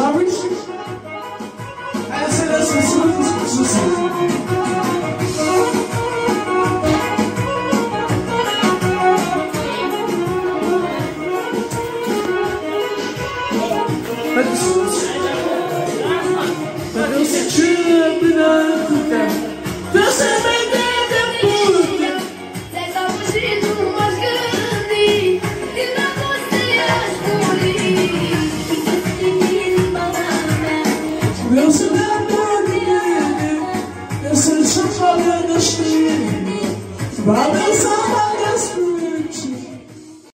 Larry. Gözünden dönüyorum Gözün çıkmadan ışığım Bana zaman gözlüğüm